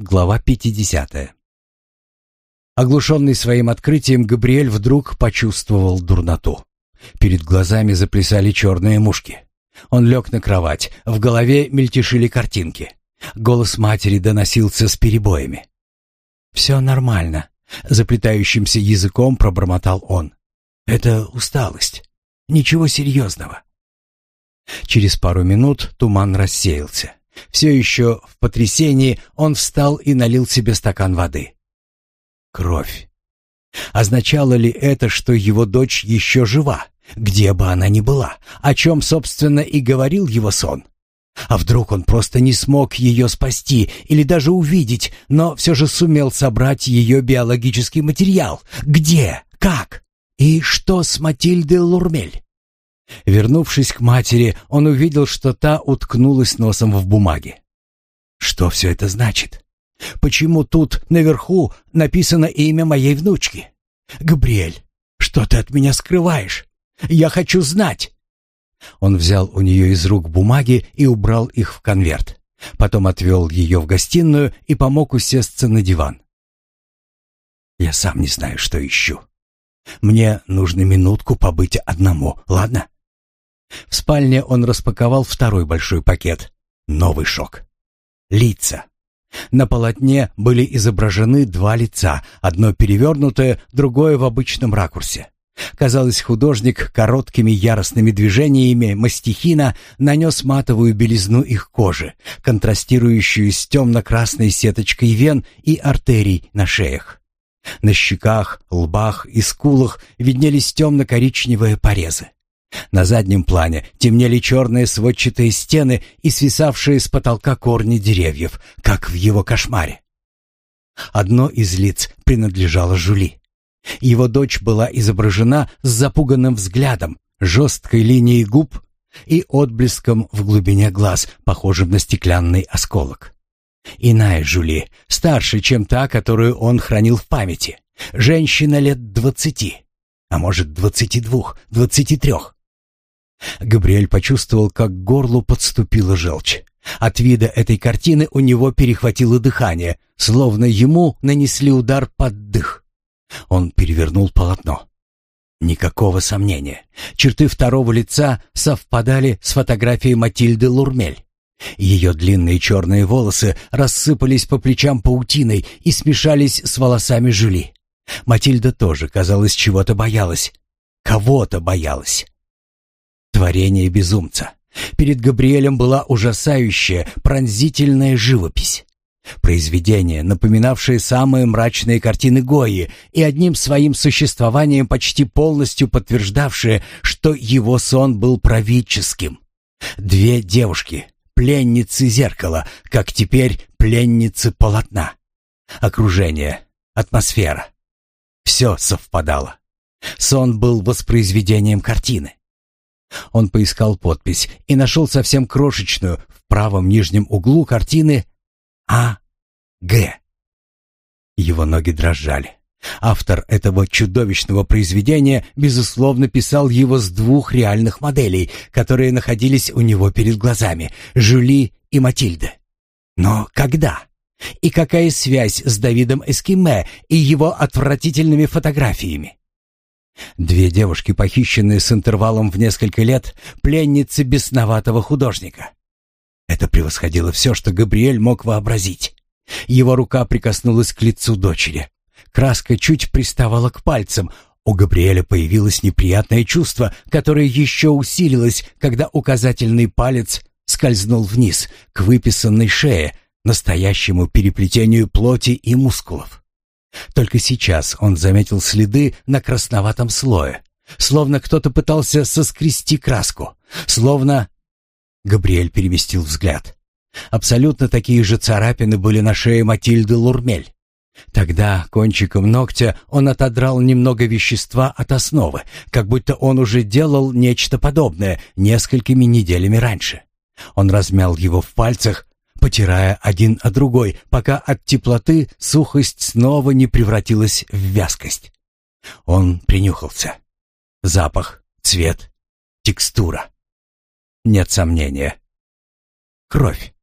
Глава 50. Оглушенный своим открытием, Габриэль вдруг почувствовал дурноту. Перед глазами заплясали черные мушки. Он лег на кровать, в голове мельтешили картинки. Голос матери доносился с перебоями. «Все нормально», — заплетающимся языком пробормотал он. «Это усталость. Ничего серьезного». Через пару минут туман рассеялся. Все еще в потрясении он встал и налил себе стакан воды. Кровь. Означало ли это, что его дочь еще жива, где бы она ни была, о чем, собственно, и говорил его сон? А вдруг он просто не смог ее спасти или даже увидеть, но все же сумел собрать ее биологический материал? Где? Как? И что с Матильдой Лурмель? Вернувшись к матери, он увидел, что та уткнулась носом в бумаге. Что все это значит? Почему тут наверху написано имя моей внучки? Габриэль, что ты от меня скрываешь? Я хочу знать. Он взял у нее из рук бумаги и убрал их в конверт. Потом отвел ее в гостиную и помог усесться на диван. «Я сам не знаю, что ищу. Мне нужно минутку побыть одному, ладно?» спальне он распаковал второй большой пакет. Новый шок. Лица. На полотне были изображены два лица, одно перевернутое, другое в обычном ракурсе. Казалось, художник короткими яростными движениями мастихина нанес матовую белизну их кожи, контрастирующую с темно-красной сеточкой вен и артерий на шеях. На щеках, лбах и скулах виднелись темно-коричневые порезы. На заднем плане темнели черные сводчатые стены и свисавшие с потолка корни деревьев, как в его кошмаре. Одно из лиц принадлежало Жули. Его дочь была изображена с запуганным взглядом, жесткой линией губ и отблеском в глубине глаз, похожим на стеклянный осколок. Иная Жули, старше, чем та, которую он хранил в памяти. Женщина лет двадцати, а может двадцати двух, двадцати трех. Габриэль почувствовал, как к горлу подступила желчь. От вида этой картины у него перехватило дыхание, словно ему нанесли удар под дых. Он перевернул полотно. Никакого сомнения. Черты второго лица совпадали с фотографией Матильды Лурмель. Ее длинные черные волосы рассыпались по плечам паутиной и смешались с волосами Жули. Матильда тоже, казалось, чего-то боялась. Кого-то боялась. Творение безумца. Перед Габриэлем была ужасающая, пронзительная живопись. Произведение, напоминавшее самые мрачные картины Гои и одним своим существованием почти полностью подтверждавшее, что его сон был правительским. Две девушки, пленницы зеркала, как теперь пленницы полотна. Окружение, атмосфера. Все совпадало. Сон был воспроизведением картины. Он поискал подпись и нашел совсем крошечную в правом нижнем углу картины А. Г. Его ноги дрожали. Автор этого чудовищного произведения, безусловно, писал его с двух реальных моделей, которые находились у него перед глазами — Жюли и Матильда. Но когда? И какая связь с Давидом Эскиме и его отвратительными фотографиями? Две девушки, похищенные с интервалом в несколько лет, пленницы бесноватого художника. Это превосходило все, что Габриэль мог вообразить. Его рука прикоснулась к лицу дочери. Краска чуть приставала к пальцам. У Габриэля появилось неприятное чувство, которое еще усилилось, когда указательный палец скользнул вниз, к выписанной шее, настоящему переплетению плоти и мускулов. Только сейчас он заметил следы на красноватом слое, словно кто-то пытался соскрести краску, словно... Габриэль переместил взгляд. Абсолютно такие же царапины были на шее Матильды Лурмель. Тогда кончиком ногтя он отодрал немного вещества от основы, как будто он уже делал нечто подобное несколькими неделями раньше. Он размял его в пальцах, потирая один о другой, пока от теплоты сухость снова не превратилась в вязкость. Он принюхался. Запах, цвет, текстура. Нет сомнения. Кровь.